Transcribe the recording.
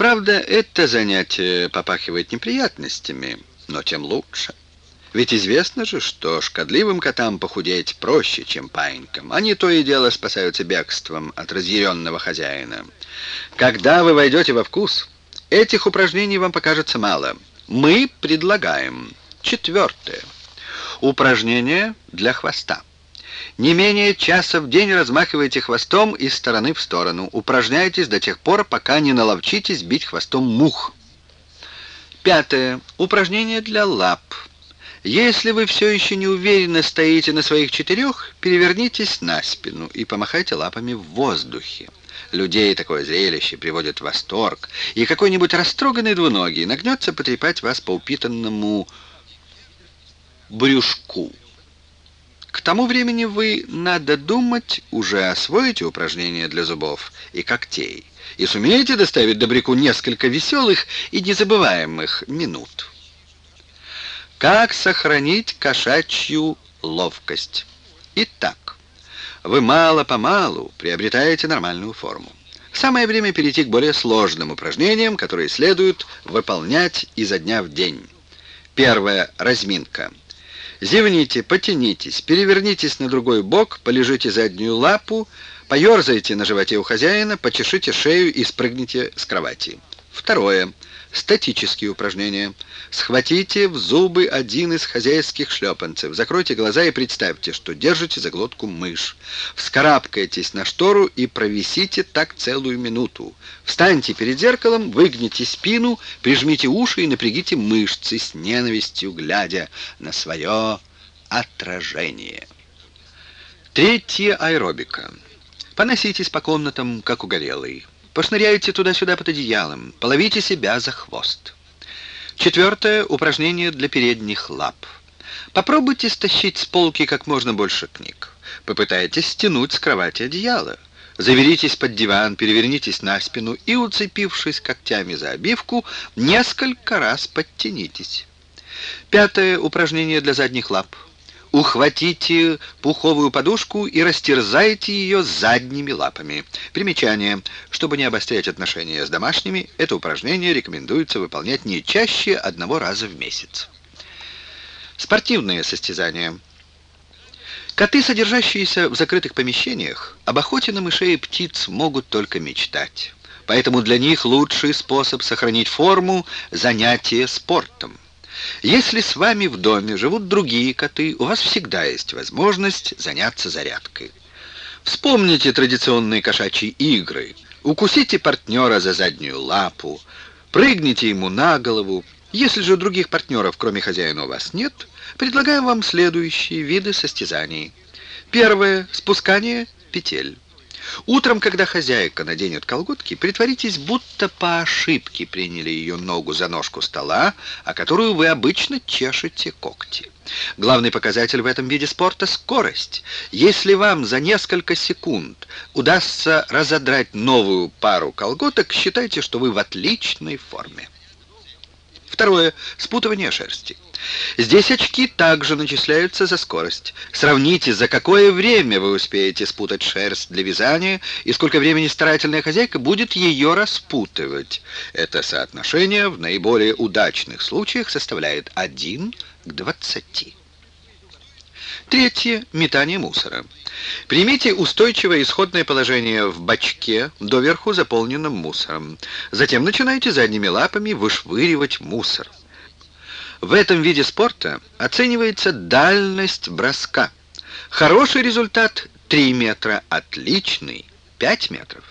Правда, это занятие попахивает неприятностями, но тем лучше. Ведь известно же, что шкодливым котам похудеть проще, чем паинькам. Они то и дело спасаются бегством от разъяренного хозяина. Когда вы войдете во вкус, этих упражнений вам покажется мало. Мы предлагаем четвертое. Упражнение для хвоста. Не менее часа в день размахивайте хвостом из стороны в сторону. Упражняйтесь до тех пор, пока не наловчитесь бить хвостом мух. Пятое. Упражнение для лап. Если вы все еще не уверенно стоите на своих четырех, перевернитесь на спину и помахайте лапами в воздухе. Людей такое зрелище приводит в восторг, и какой-нибудь растроганный двуногий нагнется потрепать вас по упитанному брюшку. К тому времени вы, надо думать, уже освоите упражнения для зубов и когтей и сумеете доставить добряку несколько веселых и незабываемых минут. Как сохранить кошачью ловкость? Итак, вы мало-помалу приобретаете нормальную форму. Самое время перейти к более сложным упражнениям, которые следует выполнять изо дня в день. Первое. Разминка. Зевните, потянитесь, перевернитесь на другой бок, полежите заднюю лапу, поерзайте на животе у хозяина, почешите шею и спрыгните с кровати. Второе. Статические упражнения. Схватите в зубы один из хозяйских шлепанцев. Закройте глаза и представьте, что держите за глотку мышь. Вскарабкайтесь на штору и провисите так целую минуту. Встаньте перед зеркалом, выгните спину, прижмите уши и напрягите мышцы с ненавистью, глядя на свое отражение. Третье аэробика. Поноситесь по комнатам, как угорелый. Пошныряйте туда-сюда под одеялом, половите себя за хвост. Четвертое упражнение для передних лап. Попробуйте стащить с полки как можно больше книг. Попытайтесь стянуть с кровати одеяло. Заберитесь под диван, перевернитесь на спину и, уцепившись когтями за обивку, несколько раз подтянитесь. Пятое упражнение для задних лап. Ухватите пуховую подушку и растерзайте ее задними лапами. Примечание. Чтобы не обострять отношения с домашними, это упражнение рекомендуется выполнять не чаще одного раза в месяц. Спортивные состязания. Коты, содержащиеся в закрытых помещениях, об охоте на мышей и птиц могут только мечтать. Поэтому для них лучший способ сохранить форму – занятие спортом. Если с вами в доме живут другие коты, у вас всегда есть возможность заняться зарядкой. Вспомните традиционные кошачьи игры. Укусите партнера за заднюю лапу, прыгните ему на голову. Если же других партнеров, кроме хозяина, у вас нет, предлагаем вам следующие виды состязаний. Первое. Спускание петель. Утром, когда хозяйка наденет колготки, притворитесь, будто по ошибке приняли ее ногу за ножку стола, о которую вы обычно чешете когти. Главный показатель в этом виде спорта — скорость. Если вам за несколько секунд удастся разодрать новую пару колготок, считайте, что вы в отличной форме. Второе. Спутывание шерсти. Здесь очки также начисляются за скорость. Сравните, за какое время вы успеете спутать шерсть для вязания и сколько времени старательная хозяйка будет ее распутывать. Это соотношение в наиболее удачных случаях составляет 1 к 20. Третье. Метание мусора. Примите устойчивое исходное положение в бачке, доверху заполненном мусором. Затем начинайте задними лапами вышвыривать мусор. В этом виде спорта оценивается дальность броска. Хороший результат 3 метра, отличный 5 метров.